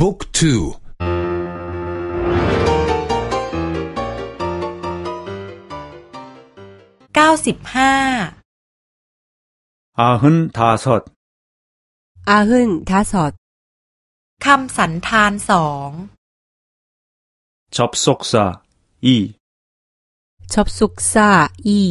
บุ๊กทูเก้าสิบห้าอาหนทาสดอาหนทาสดคำสันธานสอง접속사อี 접속사อี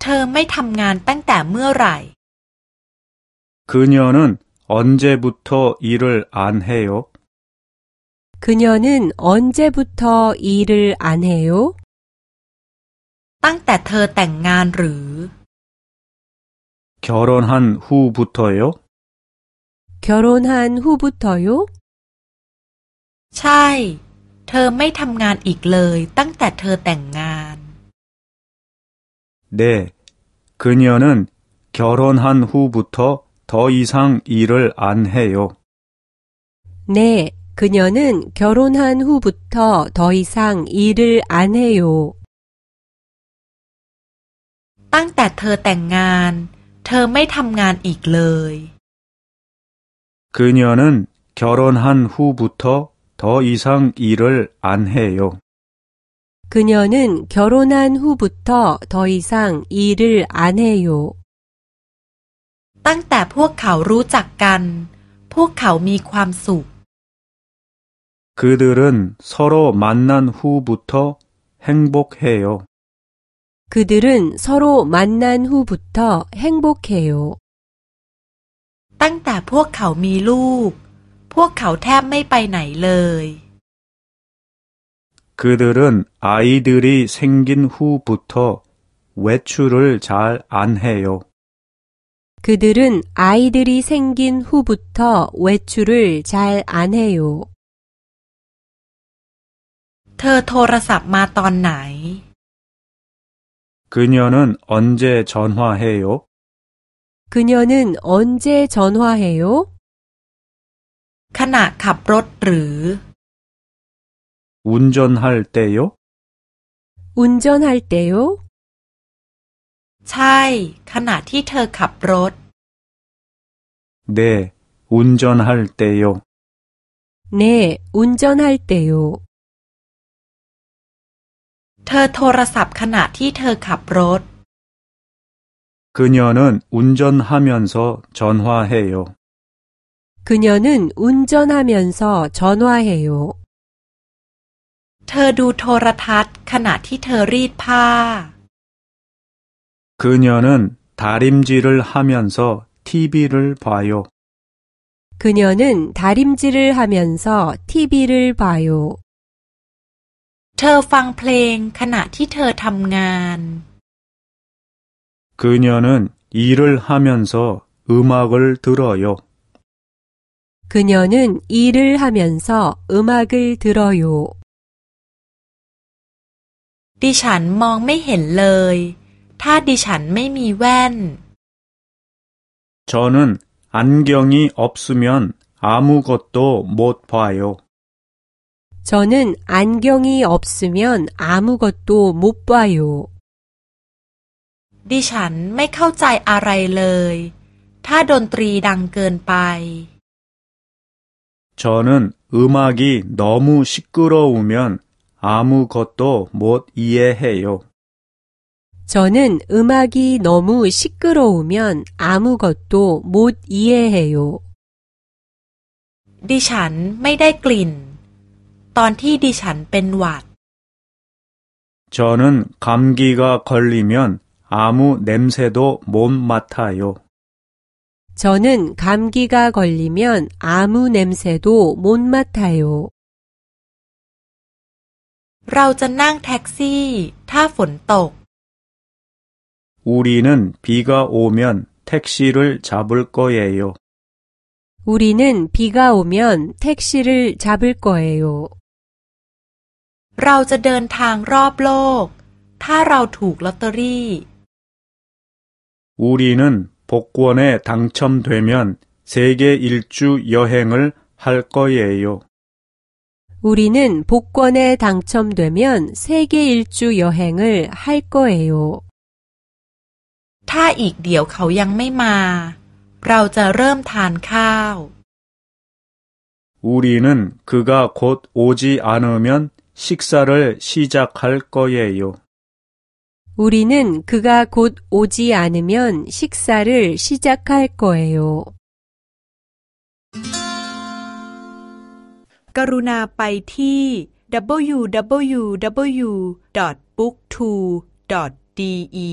เธอไม่ทำงานตั้งแต่เมื่อไหร่ 그녀는 언제부터일을안해요그녀는언제부터일을안해요ตั้งแต่เธอแต่งงานหรือ 결혼한후부터요결혼한후부터요ใช่ เธอไม่ทำงานอีกเลย ตั้งแต่เธอแต่งงาน 네, 그녀는 결혼한 후부터 더 이상 일을 안 해요. 네, 그녀는 결혼한 후부터 더 이상 일을 안 해요. ตั้งแต่เธอแต่งงานเธอไม่ทำงานอีกเลย 그녀는 결혼한 후부터 더 이상 일을 안 해요. 그녀는 결혼한 후부터 더 이상 일을 안 해요. ตั้งแต่พวกเขารู้จักกันพวกเขามีความสุข 그들은 서로 만난 후부터 행복해요. 그들은 서로 만난 후부터 행복해요. ตั้งแต่พวกเขามีลูกพวกเขาแทบไม่ไปไหนเลย 그들은 아이들이 생긴 후부터 외출을 잘 안 해요. 그들은 아이들이 생긴 후부터 외출을 잘 안 해요. เธอโทรศัพท์มาตอนไหน 그녀는 언제 전화해요? 그녀는 언제 전화해요? ขณะขับรถหรือ 운전할 때요? 운전할 때요? ใช่ขณะที่เธอขับรถ 네, 운전할 때요. 네, 운전할 때요. เธอโทรศัพท์ขณะที่เธอขับรถ 그녀는 운전하면서 전화해요. 그녀는 운전하면서 전화해요. เธอดูโทรทัศน์ขณะที่เธอรีดผ้า 그녀는 다림질을 하면서 TV를 봐요. 그녀는 다림질을 하면서 TV를 봐요. เธอฟังเพลงขณะที่เธอทำงาน 그녀는 일을 하면서 음악을 들어요. 그녀는 일을 하면서 음악을 들어요. ดิฉันมองไม่เห็นเลย ถ้าดิฉันไม่มีแว่น 저는 안경이 없으면 아무것도 못 봐요. 저는 안경이 없으면 아무것도 못 봐요. ดิฉันไม่เข้าใจอะไรเลยถ้าดนตรีดังเกินไป 저는 음악이 너무 시끄러우면 아무것도 못 이해해요. 저는 음악이 너무 시끄러우면 아무것도 못 이해해요. ดิฉันไม่ได้กลิ่นตอนที่ดิฉันเป็นหวัด 저는 감기가 걸리면 아무 냄새도 못 맡아요. 저는 감기가 걸리면 아무 냄새도 못 맡아요. เราจะนั่งแท็กซี่ถ้าฝนตก 우리는 비가 오면 택시를 잡을 거예요. 우리는 비가 오면 택시를 잡을 거예요. เราจะเดินทางรอบโลกถ้าเราถูกลอตเตอรี่ 우리는 복권에 당첨되면 세계 일주 여행을 할 거예요. 우리는 복권에 당첨되면 세계 일주 여행을 할 거예요. ถ้าอีกเดี๋ยวเขายังไม่มา เราจะเริ่มทานข้าว 우리는 그가 곧 오지 않으면 식사를 시작할 거예요. 우리는 그가 곧 오지 않으면 식사를 시작할 거예요. กรุณาไปที่ www.booktwo.de